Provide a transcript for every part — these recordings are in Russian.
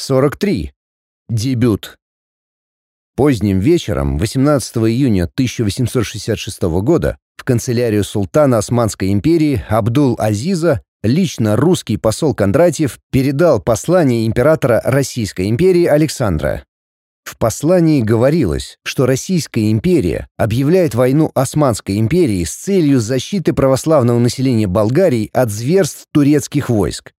43. Дебют. Поздним вечером 18 июня 1866 года в канцелярию султана Османской империи Абдул-Азиза лично русский посол Кондратьев передал послание императора Российской империи Александра. В послании говорилось, что Российская империя объявляет войну Османской империи с целью защиты православного населения Болгарии от зверств турецких войск.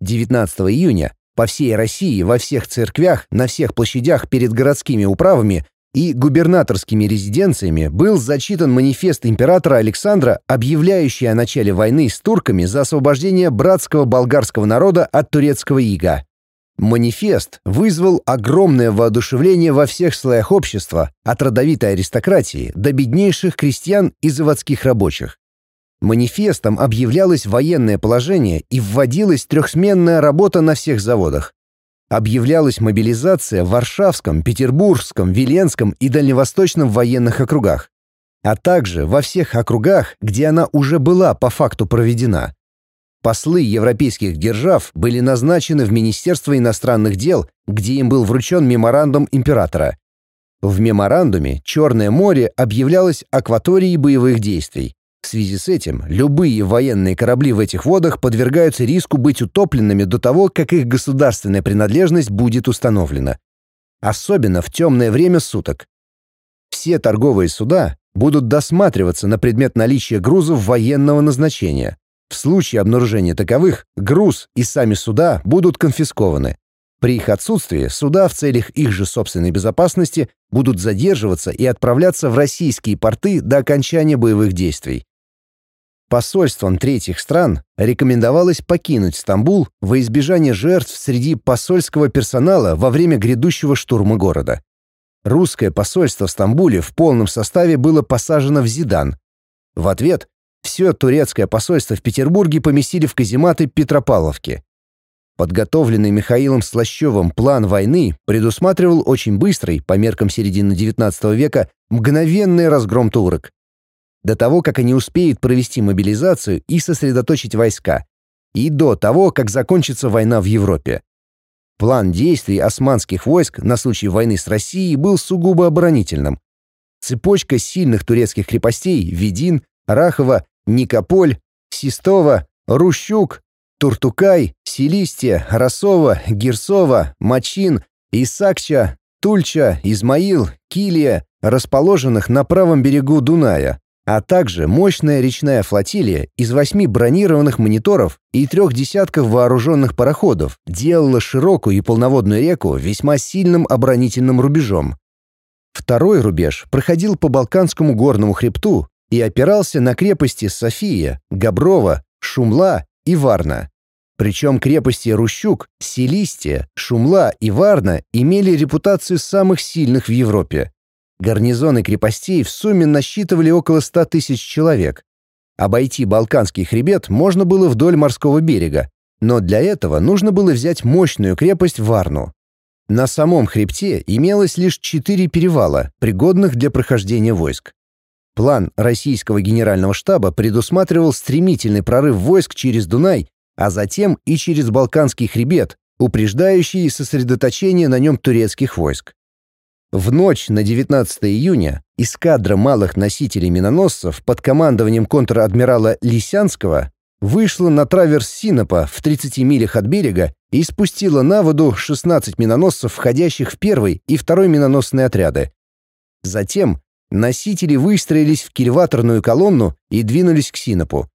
19 июня по всей России, во всех церквях, на всех площадях перед городскими управами и губернаторскими резиденциями был зачитан манифест императора Александра, объявляющий о начале войны с турками за освобождение братского болгарского народа от турецкого ига. Манифест вызвал огромное воодушевление во всех слоях общества, от родовитой аристократии до беднейших крестьян и заводских рабочих. Манифестом объявлялось военное положение и вводилась трехсменная работа на всех заводах. Объявлялась мобилизация в Варшавском, Петербургском, Веленском и Дальневосточном военных округах, а также во всех округах, где она уже была по факту проведена. Послы европейских держав были назначены в Министерство иностранных дел, где им был вручен меморандум императора. В меморандуме Черное море объявлялось акваторией боевых действий. В связи с этим любые военные корабли в этих водах подвергаются риску быть утопленными до того, как их государственная принадлежность будет установлена. Особенно в темное время суток. Все торговые суда будут досматриваться на предмет наличия грузов военного назначения. В случае обнаружения таковых, груз и сами суда будут конфискованы. При их отсутствии суда в целях их же собственной безопасности будут задерживаться и отправляться в российские порты до окончания боевых действий. Посольствам третьих стран рекомендовалось покинуть Стамбул во избежание жертв среди посольского персонала во время грядущего штурма города. Русское посольство в Стамбуле в полном составе было посажено в Зидан. В ответ все турецкое посольство в Петербурге поместили в казематы Петропавловки. Подготовленный Михаилом Слащевым план войны предусматривал очень быстрый, по меркам середины XIX века, мгновенный разгром турок до того, как они успеют провести мобилизацию и сосредоточить войска, и до того, как закончится война в Европе. План действий османских войск на случай войны с Россией был сугубо оборонительным. Цепочка сильных турецких крепостей Ведин, Рахова, Никополь, Систова, Рущук, Туртукай, Селистия, Росова, Герсова, Мачин, Исакча, Тульча, Измаил, Килия, расположенных на правом берегу Дуная, а также мощная речная флотилия из восьми бронированных мониторов и трех десятков вооруженных пароходов делала широкую и полноводную реку весьма сильным оборонительным рубежом. Второй рубеж проходил по Балканскому горному хребту и опирался на крепости София, Габрова, Шумла и Варна. Причем крепости Рущук, Селистия, Шумла и Варна имели репутацию самых сильных в Европе. Гарнизоны крепостей в сумме насчитывали около 100 тысяч человек. Обойти Балканский хребет можно было вдоль морского берега, но для этого нужно было взять мощную крепость Варну. На самом хребте имелось лишь четыре перевала, пригодных для прохождения войск. План российского генерального штаба предусматривал стремительный прорыв войск через Дунай, а затем и через Балканский хребет, упреждающий сосредоточение на нем турецких войск. В ночь на 19 июня эскадра малых носителей миноносцев под командованием контр-адмирала Лисянского вышла на траверс Синопа в 30 милях от берега и спустила на воду 16 миноносцев, входящих в первый и второй миноносные отряды. Затем носители выстроились в кильваторную колонну и двинулись к Синопу.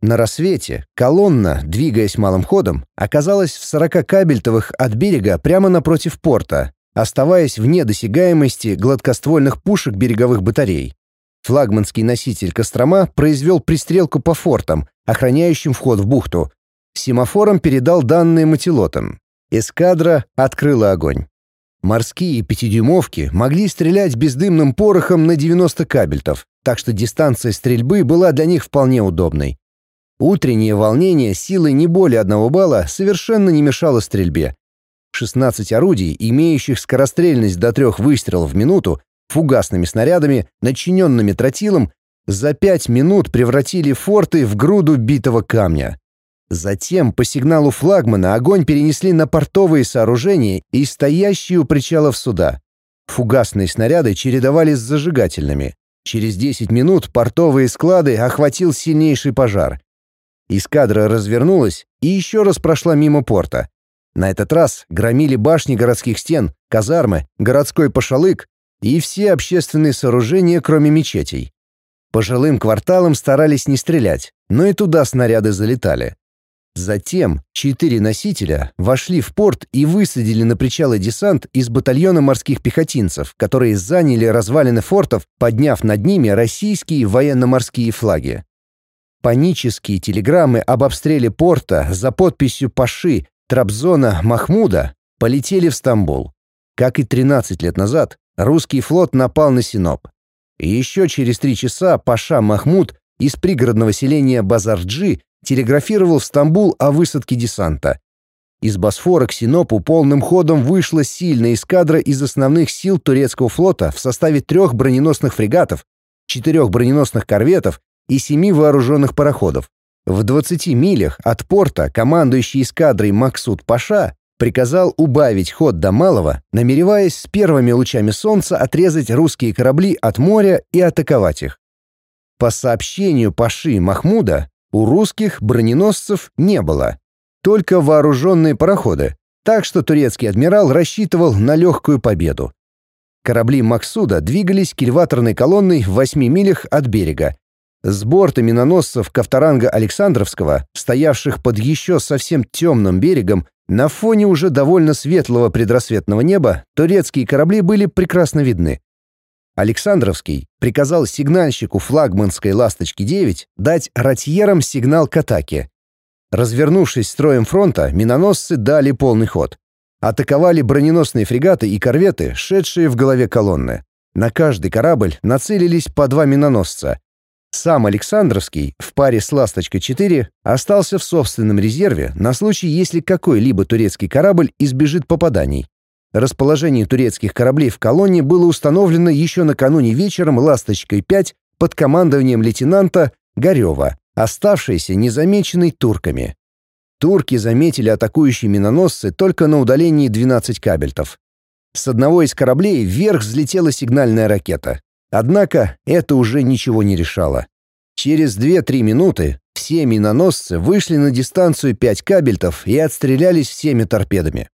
На рассвете колонна, двигаясь малым ходом, оказалась в 40 кабельтовых от берега прямо напротив порта, оставаясь вне досягаемости гладкоствольных пушек береговых батарей. Флагманский носитель «Кострома» произвел пристрелку по фортам, охраняющим вход в бухту. Семафором передал данные мотилотам. Эскадра открыла огонь. Морские пятидюймовки могли стрелять бездымным порохом на 90 кабельтов, так что дистанция стрельбы была для них вполне удобной. Утреннее волнение силой не более одного балла совершенно не мешало стрельбе, 16 орудий, имеющих скорострельность до трех выстрелов в минуту, фугасными снарядами, начиненными тротилом, за пять минут превратили форты в груду битого камня. Затем по сигналу флагмана огонь перенесли на портовые сооружения и стоящие у причалов суда. Фугасные снаряды чередовались с зажигательными. Через 10 минут портовые склады охватил сильнейший пожар. Эскадра развернулась и еще раз прошла мимо порта. На этот раз громили башни городских стен, казармы, городской пошалык и все общественные сооружения, кроме мечетей. По жилым кварталам старались не стрелять, но и туда снаряды залетали. Затем четыре носителя вошли в порт и высадили на причалы десант из батальона морских пехотинцев, которые заняли развалины фортов, подняв над ними российские военно-морские флаги. Панические телеграммы об обстреле порта за подписью Паши Трабзона Махмуда полетели в Стамбул. Как и 13 лет назад, русский флот напал на Синоп. И еще через три часа Паша Махмуд из пригородного селения Базарджи телеграфировал в Стамбул о высадке десанта. Из Босфора к Синопу полным ходом вышла сильная эскадра из основных сил турецкого флота в составе трех броненосных фрегатов, четырех броненосных корветов и семи вооруженных пароходов. В 20 милях от порта командующий эскадрой Максут Паша приказал убавить ход до малого, намереваясь с первыми лучами солнца отрезать русские корабли от моря и атаковать их. По сообщению Паши Махмуда, у русских броненосцев не было, только вооруженные пароходы, так что турецкий адмирал рассчитывал на легкую победу. Корабли Максуда двигались кильваторной колонной в 8 милях от берега, с борта миноносцев Ковторанга Александровского, стоявших под еще совсем темным берегом, на фоне уже довольно светлого предрассветного неба, турецкие корабли были прекрасно видны. Александровский приказал сигнальщику флагманской «Ласточки-9» дать ратьерам сигнал к атаке. Развернувшись строем фронта, миноносцы дали полный ход. Атаковали броненосные фрегаты и корветы, шедшие в голове колонны. На каждый корабль нацелились по два миноносца, сам Александровский в паре с «Ласточкой-4» остался в собственном резерве на случай, если какой-либо турецкий корабль избежит попаданий. Расположение турецких кораблей в колонне было установлено еще накануне вечером «Ласточкой-5» под командованием лейтенанта Горева, оставшейся незамеченной турками. Турки заметили атакующие миноносцы только на удалении 12 кабельтов. С одного из кораблей вверх взлетела сигнальная ракета. Однако это уже ничего не решало. Через 2-3 минуты все миноносцы вышли на дистанцию 5 кабельтов и отстрелялись всеми торпедами.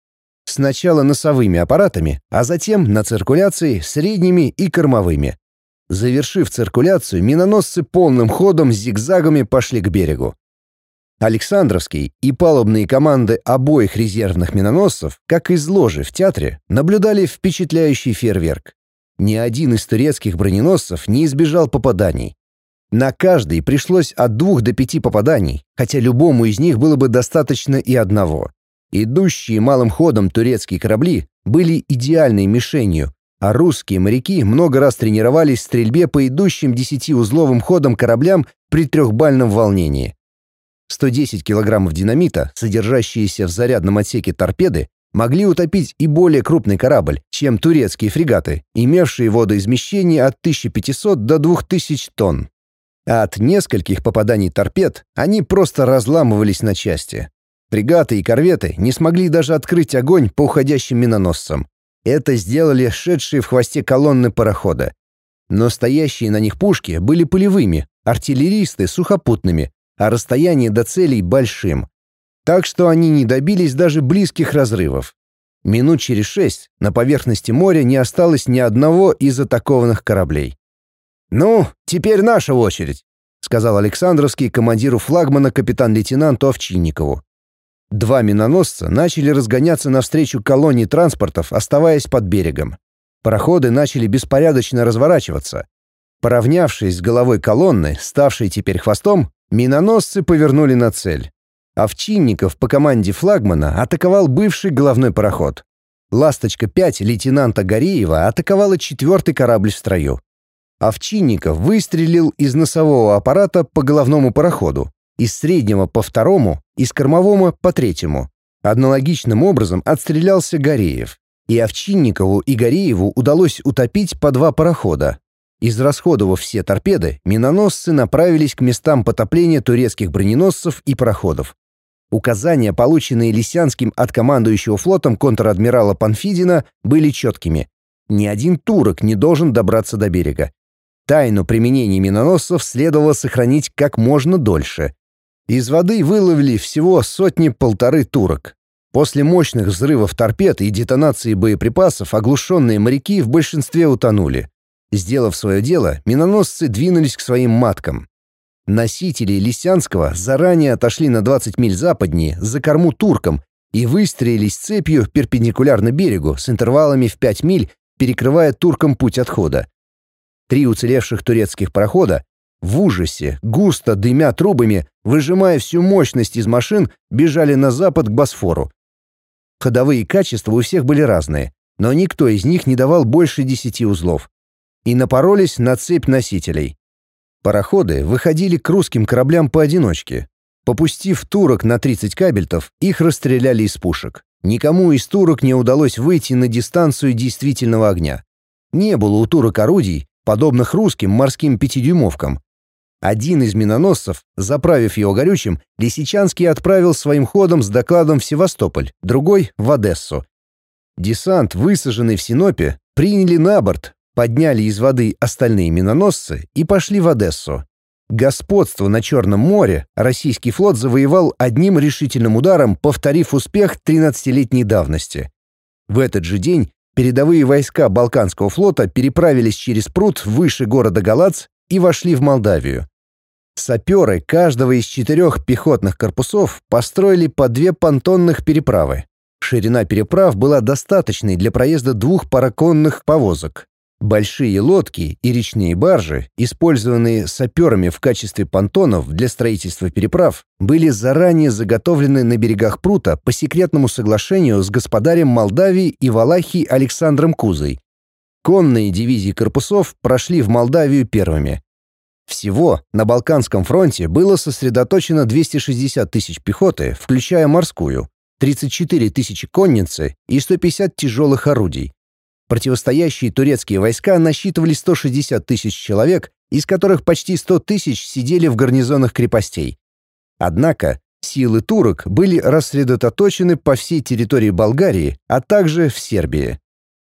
Сначала носовыми аппаратами, а затем на циркуляции средними и кормовыми. Завершив циркуляцию, миноносцы полным ходом с зигзагами пошли к берегу. Александровский и палубные команды обоих резервных миноносцев, как из ложи в театре, наблюдали впечатляющий фейерверк. Ни один из турецких броненосцев не избежал попаданий. На каждый пришлось от двух до пяти попаданий, хотя любому из них было бы достаточно и одного. Идущие малым ходом турецкие корабли были идеальной мишенью, а русские моряки много раз тренировались в стрельбе по идущим десятиузловым ходом кораблям при трехбальном волнении. 110 килограммов динамита, содержащиеся в зарядном отсеке торпеды, могли утопить и более крупный корабль, чем турецкие фрегаты, имевшие водоизмещение от 1500 до 2000 тонн. А от нескольких попаданий торпед они просто разламывались на части. Фрегаты и корветы не смогли даже открыть огонь по уходящим миноносцам. Это сделали шедшие в хвосте колонны парохода. Но стоящие на них пушки были полевыми, артиллеристы — сухопутными, а расстояние до целей — большим. Так что они не добились даже близких разрывов. Минут через шесть на поверхности моря не осталось ни одного из атакованных кораблей. «Ну, теперь наша очередь», — сказал Александровский командиру флагмана капитан-лейтенанту Овчинникову. Два миноносца начали разгоняться навстречу колонии транспортов, оставаясь под берегом. Пароходы начали беспорядочно разворачиваться. Поравнявшись с головой колонны, ставшей теперь хвостом, миноносцы повернули на цель. Овчинников по команде флагмана атаковал бывший головной пароход. «Ласточка-5» лейтенанта Гореева атаковала четвертый корабль в строю. Овчинников выстрелил из носового аппарата по головному пароходу, из среднего по второму, из кормового по третьему. Аналогичным образом отстрелялся Гореев. И Овчинникову и Горееву удалось утопить по два парохода. Израсходовав все торпеды, миноносцы направились к местам потопления турецких броненосцев и пароходов. Указания, полученные Лисянским от командующего флотом контр-адмирала Панфидина, были четкими. Ни один турок не должен добраться до берега. Тайну применения миноносцев следовало сохранить как можно дольше. Из воды выловили всего сотни-полторы турок. После мощных взрывов торпед и детонации боеприпасов оглушенные моряки в большинстве утонули. Сделав свое дело, миноносцы двинулись к своим маткам. Носители Лисянского заранее отошли на 20 миль западнее, за корму туркам, и выстроились цепью перпендикулярно берегу с интервалами в 5 миль, перекрывая туркам путь отхода. Три уцелевших турецких парохода в ужасе, густо дымя трубами, выжимая всю мощность из машин, бежали на запад к Босфору. Ходовые качества у всех были разные, но никто из них не давал больше десяти узлов. И напоролись на цепь носителей. Пароходы выходили к русским кораблям поодиночке. Попустив турок на 30 кабельтов, их расстреляли из пушек. Никому из турок не удалось выйти на дистанцию действительного огня. Не было у турок орудий, подобных русским морским пятидюймовкам. Один из миноносцев, заправив его горючим, Лисичанский отправил своим ходом с докладом в Севастополь, другой — в Одессу. Десант, высаженный в Синопе, приняли на борт, подняли из воды остальные миноносцы и пошли в Одессу. Господство на Черном море российский флот завоевал одним решительным ударом, повторив успех 13-летней давности. В этот же день передовые войска Балканского флота переправились через пруд выше города Галац и вошли в Молдавию. Саперы каждого из четырех пехотных корпусов построили по две понтонных переправы. Ширина переправ была достаточной для проезда двух параконных повозок. Большие лодки и речные баржи, использованные саперами в качестве понтонов для строительства переправ, были заранее заготовлены на берегах прута по секретному соглашению с господарем Молдавии и Валахии Александром Кузой. Конные дивизии корпусов прошли в Молдавию первыми. Всего на Балканском фронте было сосредоточено 260 тысяч пехоты, включая морскую, 34 тысячи конницы и 150 тяжелых орудий. Противостоящие турецкие войска насчитывали 160 тысяч человек, из которых почти 100 тысяч сидели в гарнизонах крепостей. Однако силы турок были рассредоточены по всей территории Болгарии, а также в Сербии.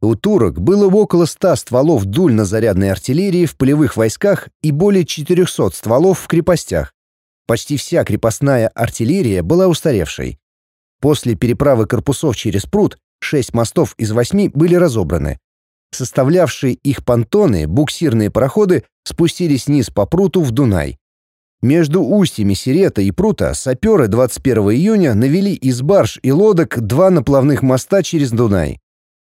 У турок было около 100 стволов дульно-зарядной артиллерии в полевых войсках и более 400 стволов в крепостях. Почти вся крепостная артиллерия была устаревшей. После переправы корпусов через пруд Шесть мостов из восьми были разобраны. Составлявшие их понтоны, буксирные пароходы спустились вниз по пруту в Дунай. Между устьями Сирета и прута саперы 21 июня навели из барж и лодок два наплавных моста через Дунай.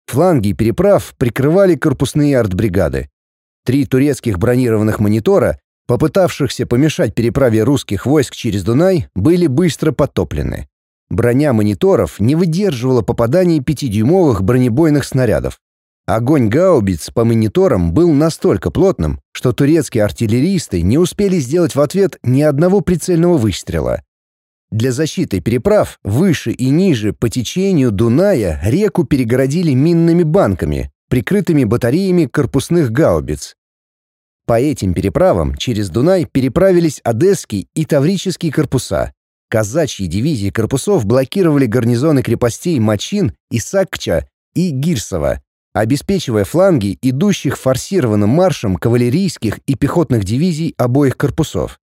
Фланги переправ прикрывали корпусные артбригады. Три турецких бронированных монитора, попытавшихся помешать переправе русских войск через Дунай, были быстро потоплены. Броня мониторов не выдерживала попаданий пятидюймовых бронебойных снарядов. Огонь гаубиц по мониторам был настолько плотным, что турецкие артиллеристы не успели сделать в ответ ни одного прицельного выстрела. Для защиты переправ выше и ниже по течению Дуная реку перегородили минными банками, прикрытыми батареями корпусных гаубиц. По этим переправам через Дунай переправились Одесский и Таврический корпуса. Казачьи дивизии корпусов блокировали гарнизоны крепостей Мачин, Исакча и Гирсова, обеспечивая фланги идущих форсированным маршем кавалерийских и пехотных дивизий обоих корпусов.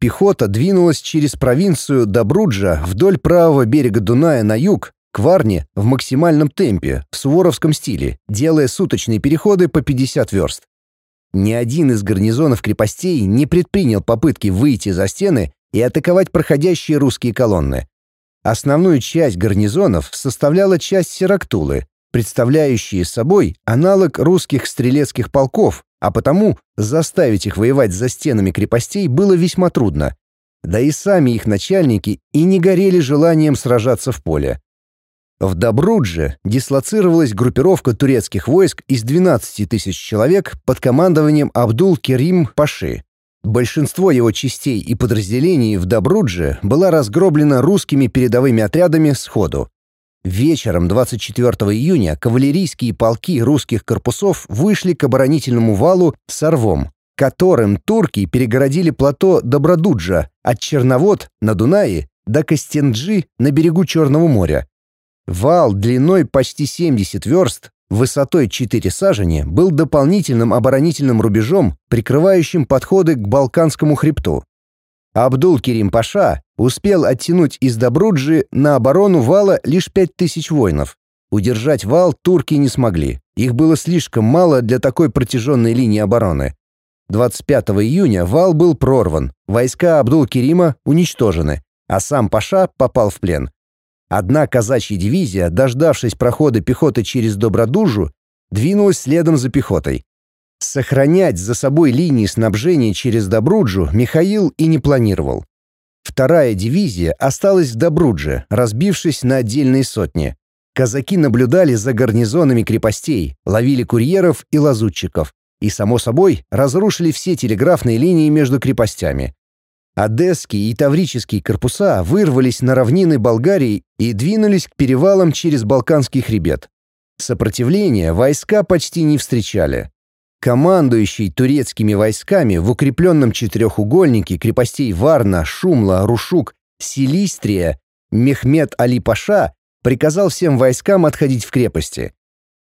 Пехота двинулась через провинцию Добруджа вдоль правого берега Дуная на юг, к Варне в максимальном темпе, в суворовском стиле, делая суточные переходы по 50 верст. Ни один из гарнизонов крепостей не предпринял попытки выйти за стены и атаковать проходящие русские колонны. Основную часть гарнизонов составляла часть Сирактулы, представляющие собой аналог русских стрелецких полков, а потому заставить их воевать за стенами крепостей было весьма трудно. Да и сами их начальники и не горели желанием сражаться в поле. В Добрудже дислоцировалась группировка турецких войск из 12 тысяч человек под командованием Абдул-Керим Паши. Большинство его частей и подразделений в Добрудже была разгроблена русскими передовыми отрядами сходу. Вечером 24 июня кавалерийские полки русских корпусов вышли к оборонительному валу Сарвом, которым турки перегородили плато Добродуджа от Черновод на Дунае до Костенджи на берегу Черного моря. Вал длиной почти 70 верст, высотой 4 сажени, был дополнительным оборонительным рубежом, прикрывающим подходы к Балканскому хребту. Абдул-Керим Паша успел оттянуть из Добруджи на оборону вала лишь 5000 воинов. Удержать вал турки не смогли. Их было слишком мало для такой протяженной линии обороны. 25 июня вал был прорван, войска Абдул-Керима уничтожены, а сам Паша попал в плен. Одна казачья дивизия, дождавшись прохода пехоты через Добродужу, двинулась следом за пехотой. Сохранять за собой линии снабжения через Добруджу Михаил и не планировал. Вторая дивизия осталась в Добрудже, разбившись на отдельные сотни. Казаки наблюдали за гарнизонами крепостей, ловили курьеров и лазутчиков и, само собой, разрушили все телеграфные линии между крепостями. Одесские и Таврические корпуса вырвались на равнины Болгарии и двинулись к перевалам через Балканский хребет. Сопротивления войска почти не встречали. Командующий турецкими войсками в укрепленном четырехугольнике крепостей Варна, Шумла, Рушук, Силистрия Мехмед Али Паша приказал всем войскам отходить в крепости.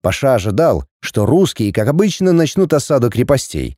Паша ожидал, что русские, как обычно, начнут осаду крепостей.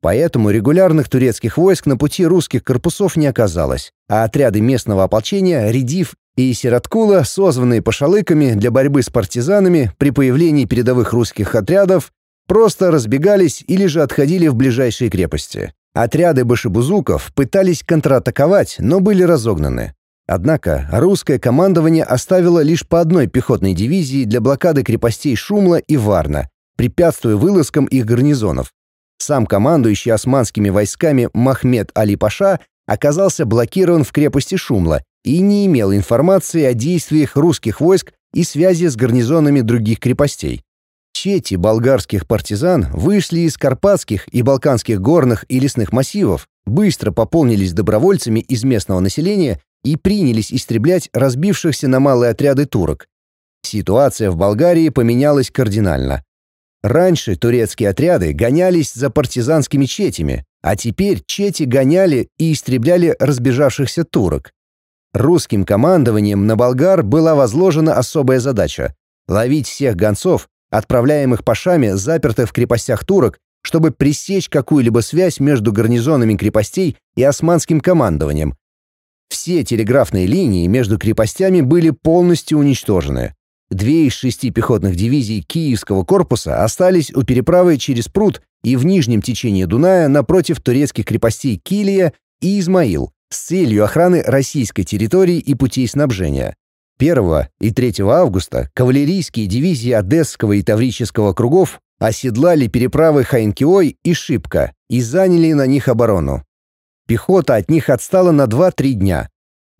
Поэтому регулярных турецких войск на пути русских корпусов не оказалось, а отряды местного ополчения Редив и Сираткула, созванные пошалыками для борьбы с партизанами при появлении передовых русских отрядов, просто разбегались или же отходили в ближайшие крепости. Отряды башибузуков пытались контратаковать, но были разогнаны. Однако русское командование оставило лишь по одной пехотной дивизии для блокады крепостей Шумла и Варна, препятствуя вылазкам их гарнизонов. Сам командующий османскими войсками Махмед Али Паша оказался блокирован в крепости Шумла и не имел информации о действиях русских войск и связи с гарнизонами других крепостей. Чети болгарских партизан вышли из карпатских и балканских горных и лесных массивов, быстро пополнились добровольцами из местного населения и принялись истреблять разбившихся на малые отряды турок. Ситуация в Болгарии поменялась кардинально. Раньше турецкие отряды гонялись за партизанскими четями, а теперь чети гоняли и истребляли разбежавшихся турок. Русским командованием на болгар была возложена особая задача — ловить всех гонцов, отправляемых пашами, запертых в крепостях турок, чтобы пресечь какую-либо связь между гарнизонами крепостей и османским командованием. Все телеграфные линии между крепостями были полностью уничтожены. Две из шести пехотных дивизий Киевского корпуса остались у переправы через пруд и в нижнем течении Дуная напротив турецких крепостей Килия и Измаил с целью охраны российской территории и путей снабжения. 1 и 3 августа кавалерийские дивизии Одесского и Таврического кругов оседлали переправы Хайнкиой и Шипка и заняли на них оборону. Пехота от них отстала на 2-3 дня,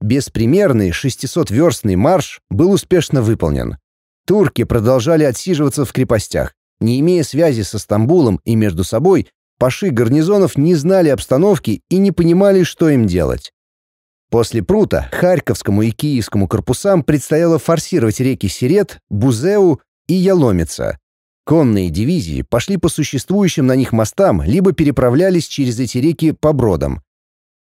Беспримерный 600-верстный марш был успешно выполнен. Турки продолжали отсиживаться в крепостях. Не имея связи со Стамбулом и между собой, паши гарнизонов не знали обстановки и не понимали, что им делать. После Прута Харьковскому и Киевскому корпусам предстояло форсировать реки Сирет, Бузеу и Яломица. Конные дивизии пошли по существующим на них мостам, либо переправлялись через эти реки по бродам.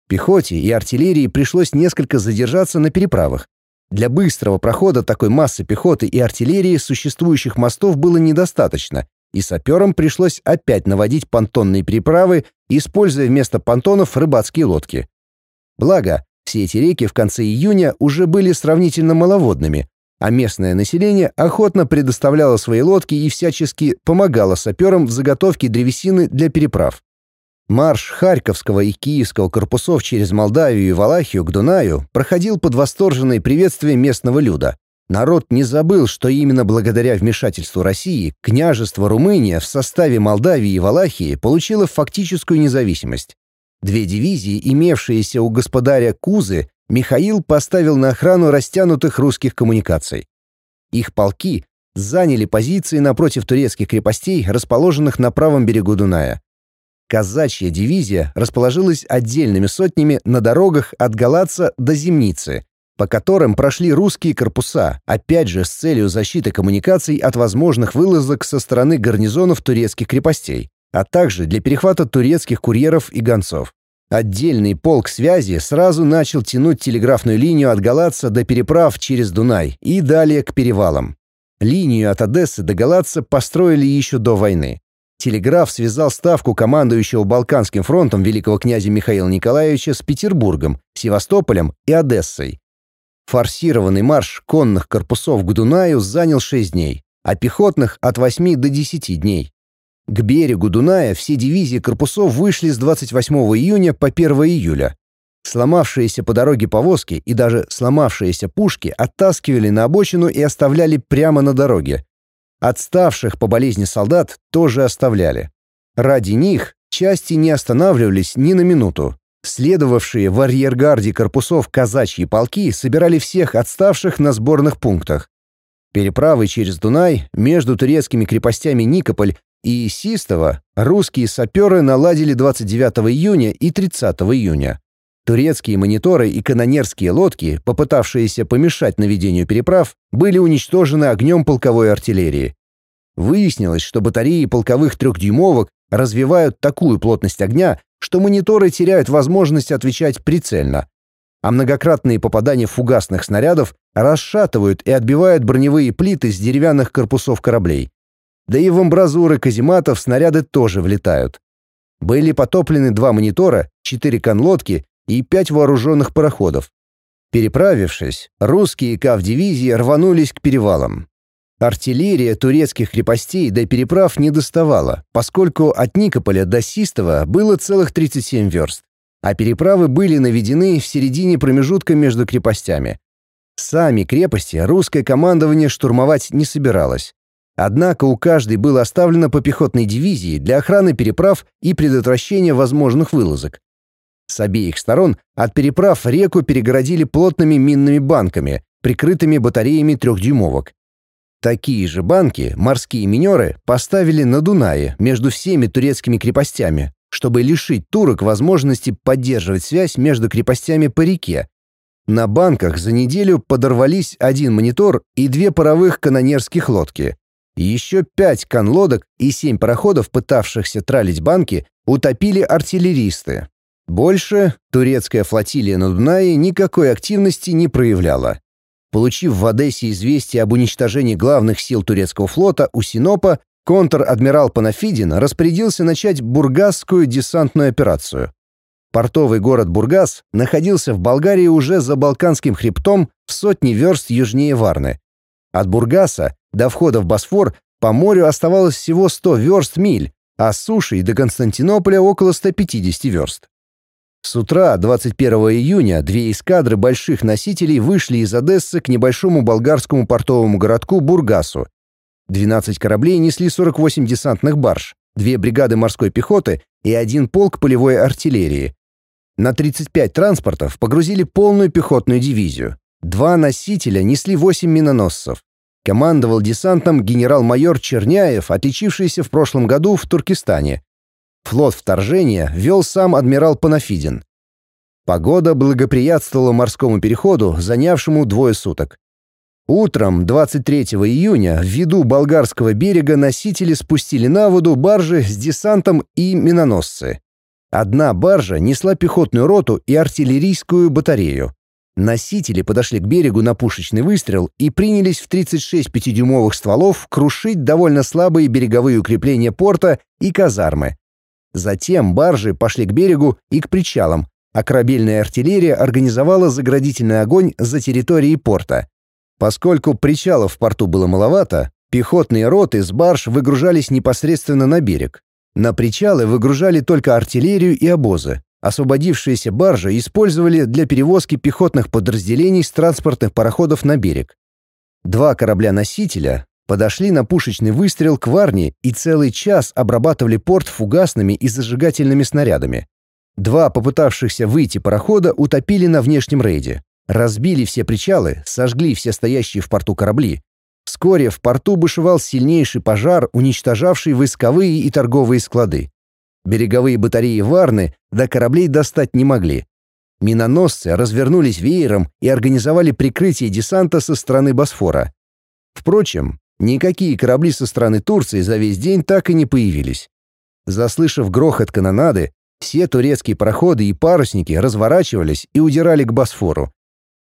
Пехоте и артиллерии пришлось несколько задержаться на переправах. Для быстрого прохода такой массы пехоты и артиллерии существующих мостов было недостаточно, и саперам пришлось опять наводить понтонные переправы, используя вместо понтонов рыбацкие лодки. Благо, все эти реки в конце июня уже были сравнительно маловодными, а местное население охотно предоставляло свои лодки и всячески помогало саперам в заготовке древесины для переправ. Марш Харьковского и Киевского корпусов через Молдавию и Валахию к Дунаю проходил под восторженное приветствие местного люда. Народ не забыл, что именно благодаря вмешательству России княжество Румыния в составе Молдавии и Валахии получило фактическую независимость. Две дивизии, имевшиеся у господаря Кузы, Михаил поставил на охрану растянутых русских коммуникаций. Их полки заняли позиции напротив турецких крепостей, расположенных на правом берегу Дуная. Казачья дивизия расположилась отдельными сотнями на дорогах от Галаца до Зимницы, по которым прошли русские корпуса, опять же с целью защиты коммуникаций от возможных вылазок со стороны гарнизонов турецких крепостей, а также для перехвата турецких курьеров и гонцов. Отдельный полк связи сразу начал тянуть телеграфную линию от Галатца до переправ через Дунай и далее к перевалам. Линию от Одессы до Галатца построили еще до войны. Телеграф связал ставку командующего Балканским фронтом великого князя Михаила Николаевича с Петербургом, Севастополем и Одессой. Форсированный марш конных корпусов к Дунаю занял 6 дней, а пехотных — от 8 до 10 дней. К берегу Дуная все дивизии корпусов вышли с 28 июня по 1 июля. Сломавшиеся по дороге повозки и даже сломавшиеся пушки оттаскивали на обочину и оставляли прямо на дороге. Отставших по болезни солдат тоже оставляли. Ради них части не останавливались ни на минуту. Следовавшие в арьергарде корпусов казачьи полки собирали всех отставших на сборных пунктах. Переправы через Дунай между турецкими крепостями Никополь и Систова русские саперы наладили 29 июня и 30 июня. Турецкие мониторы и канонерские лодки, попытавшиеся помешать наведению переправ, были уничтожены огнем полковой артиллерии. Выяснилось, что батареи полковых трехдюймовок развивают такую плотность огня, что мониторы теряют возможность отвечать прицельно. А многократные попадания фугасных снарядов расшатывают и отбивают броневые плиты с деревянных корпусов кораблей. Да и в амбразуры казематов снаряды тоже влетают. Были потоплены два монитора, четыре конлодки и пять вооруженных пароходов. Переправившись, русские КАВ-дивизии рванулись к перевалам. Артиллерия турецких крепостей до переправ не доставала, поскольку от Никополя до Систова было целых 37 верст, а переправы были наведены в середине промежутка между крепостями. Сами крепости русское командование штурмовать не собиралось. Однако у каждой было оставлено по пехотной дивизии для охраны переправ и предотвращения возможных вылазок. С обеих сторон от переправ реку перегородили плотными минными банками, прикрытыми батареями трехдюймовок. Такие же банки морские минеры поставили на Дунае между всеми турецкими крепостями, чтобы лишить турок возможности поддерживать связь между крепостями по реке. На банках за неделю подорвались один монитор и две паровых канонерских лодки. Еще пять конлодок и семь пароходов, пытавшихся тралить банки, утопили артиллеристы. Больше турецкая флотилия на Дунае никакой активности не проявляла. Получив в Одессе известие об уничтожении главных сил турецкого флота у Синопа, контр-адмирал Панафидин распорядился начать бургасскую десантную операцию. Портовый город Бургас находился в Болгарии уже за Балканским хребтом в сотни верст южнее Варны. От Бургаса до входа в Босфор по морю оставалось всего 100 верст миль, а с сушей до Константинополя около 150 верст. С утра 21 июня две эскадры больших носителей вышли из Одессы к небольшому болгарскому портовому городку Бургасу. 12 кораблей несли 48 десантных барж, две бригады морской пехоты и один полк полевой артиллерии. На 35 транспортов погрузили полную пехотную дивизию. Два носителя несли 8 миноносцев. Командовал десантом генерал-майор Черняев, отличившийся в прошлом году в Туркестане. Флот вторжения вел сам адмирал Панафидин. Погода благоприятствовала морскому переходу, занявшему двое суток. Утром 23 июня в виду болгарского берега носители спустили на воду баржи с десантом и миноносцы. Одна баржа несла пехотную роту и артиллерийскую батарею. Носители подошли к берегу на пушечный выстрел и принялись в 36 пятидюймовых стволов крушить довольно слабые береговые укрепления порта и казармы. Затем баржи пошли к берегу и к причалам, а корабельная артиллерия организовала заградительный огонь за территорией порта. Поскольку причалов в порту было маловато, пехотные роты с барж выгружались непосредственно на берег. На причалы выгружали только артиллерию и обозы, Освободившиеся баржи использовали для перевозки пехотных подразделений с транспортных пароходов на берег. Два корабля-носителя подошли на пушечный выстрел к Варне и целый час обрабатывали порт фугасными и зажигательными снарядами. Два попытавшихся выйти парохода утопили на внешнем рейде. Разбили все причалы, сожгли все стоящие в порту корабли. Вскоре в порту бушевал сильнейший пожар, уничтожавший войсковые и торговые склады. Береговые батареи Варны до кораблей достать не могли. Миноносцы развернулись веером и организовали прикрытие десанта со стороны Босфора. Впрочем, никакие корабли со стороны Турции за весь день так и не появились. Заслышав грохот канонады, Все турецкие пароходы и парусники разворачивались и удирали к Босфору.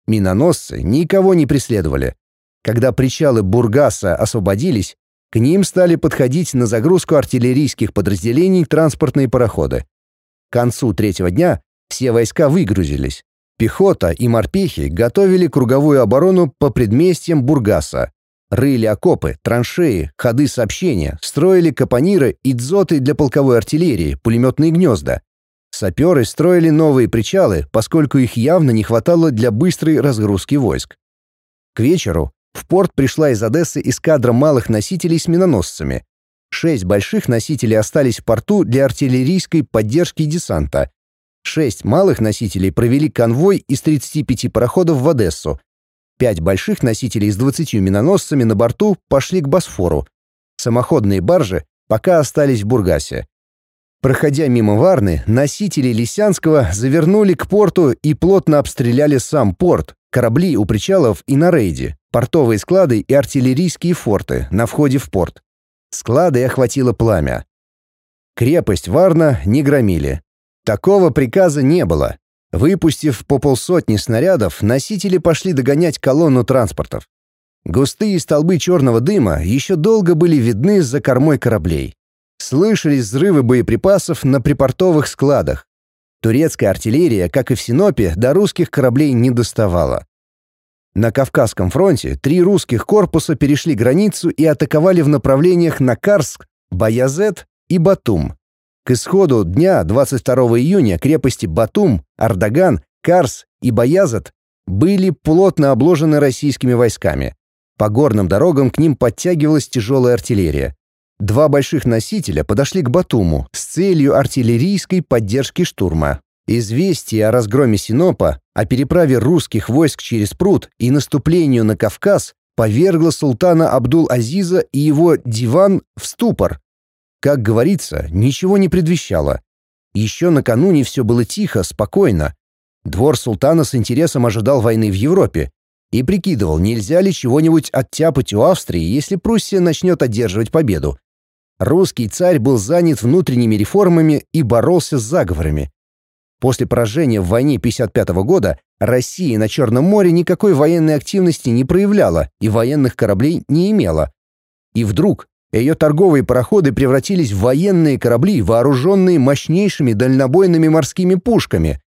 Миноносцы никого не преследовали. Когда причалы Бургаса освободились, к ним стали подходить на загрузку артиллерийских подразделений транспортные пароходы. К концу третьего дня все войска выгрузились. Пехота и морпехи готовили круговую оборону по предместьям Бургаса. Рыли окопы, траншеи, ходы сообщения, строили капониры и дзоты для полковой артиллерии, пулеметные гнезда. Саперы строили новые причалы, поскольку их явно не хватало для быстрой разгрузки войск. К вечеру в порт пришла из Одессы эскадра малых носителей с миноносцами. Шесть больших носителей остались в порту для артиллерийской поддержки десанта. Шесть малых носителей провели конвой из 35 пароходов в Одессу. Пять больших носителей с 20 миноносцами на борту пошли к Босфору. Самоходные баржи пока остались в Бургасе. Проходя мимо Варны, носители Лисянского завернули к порту и плотно обстреляли сам порт, корабли у причалов и на рейде, портовые склады и артиллерийские форты на входе в порт. Склады охватило пламя. Крепость Варна не громили. Такого приказа не было. Выпустив по полсотни снарядов, носители пошли догонять колонну транспортов. Густые столбы черного дыма еще долго были видны за кормой кораблей. Слышались взрывы боеприпасов на припортовых складах. Турецкая артиллерия, как и в Синопе, до русских кораблей не доставала. На Кавказском фронте три русских корпуса перешли границу и атаковали в направлениях на Карск, Баязет и Батум. К исходу дня 22 июня крепости Батум, Ардаган, Карс и Баязет были плотно обложены российскими войсками. По горным дорогам к ним подтягивалась тяжелая артиллерия. Два больших носителя подошли к Батуму с целью артиллерийской поддержки штурма. Известие о разгроме Синопа, о переправе русских войск через пруд и наступлению на Кавказ повергло султана Абдул-Азиза и его диван в ступор. Как говорится, ничего не предвещало. Еще накануне все было тихо, спокойно. Двор султана с интересом ожидал войны в Европе и прикидывал, нельзя ли чего-нибудь оттяпать у Австрии, если Пруссия начнет одерживать победу. Русский царь был занят внутренними реформами и боролся с заговорами. После поражения в войне 55 года Россия на Черном море никакой военной активности не проявляла и военных кораблей не имела. И вдруг ее торговые пароходы превратились в военные корабли, вооруженные мощнейшими дальнобойными морскими пушками.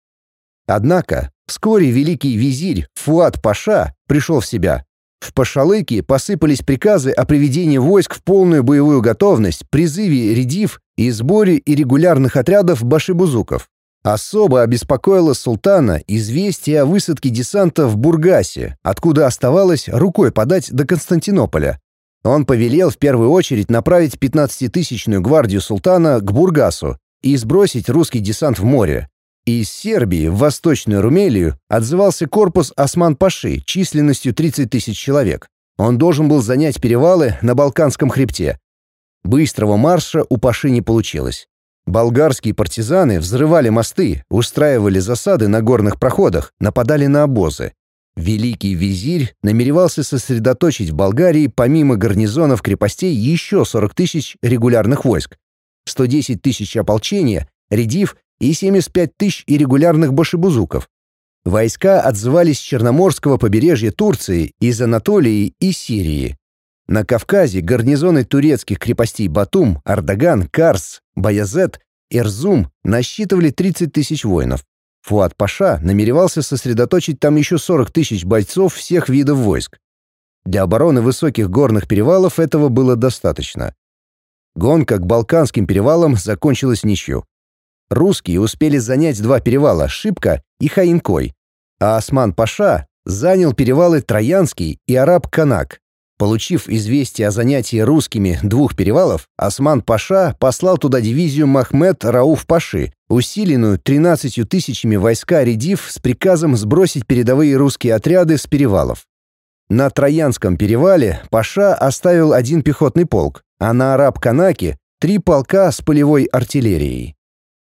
Однако вскоре великий визирь Фуат Паша пришел в себя в Пашалыке посыпались приказы о приведении войск в полную боевую готовность, призыве редив и сборе и регулярных отрядов башибузуков. Особо обеспокоило султана известие о высадке десанта в Бургасе, откуда оставалось рукой подать до Константинополя. Он повелел в первую очередь направить 15-тысячную гвардию султана к Бургасу и сбросить русский десант в море. Из Сербии в Восточную Румелию отзывался корпус Осман-Паши численностью 30 тысяч человек. Он должен был занять перевалы на Балканском хребте. Быстрого марша у Паши не получилось. Болгарские партизаны взрывали мосты, устраивали засады на горных проходах, нападали на обозы. Великий визирь намеревался сосредоточить в Болгарии помимо гарнизонов крепостей еще 40 тысяч регулярных войск, 110 тысяч ополчения, редив и 75 тысяч иррегулярных башибузуков. Войска отзывались с Черноморского побережья Турции, из Анатолии и Сирии. На Кавказе гарнизоны турецких крепостей Батум, Ардаган, Карс, Баязет, Эрзум насчитывали 30 тысяч воинов. Фуат Паша намеревался сосредоточить там еще 40 тысяч бойцов всех видов войск. Для обороны высоких горных перевалов этого было достаточно. Гонка к Балканским перевалам закончилась ничью. Русские успели занять два перевала — Шибка и Хаинкой, а Осман-Паша занял перевалы Троянский и Араб-Канак. Получив известие о занятии русскими двух перевалов, Осман-Паша послал туда дивизию Махмед Рауф-Паши, усиленную 13 тысячами войска Редив с приказом сбросить передовые русские отряды с перевалов. На Троянском перевале Паша оставил один пехотный полк, а на Араб-Канаке — три полка с полевой артиллерией.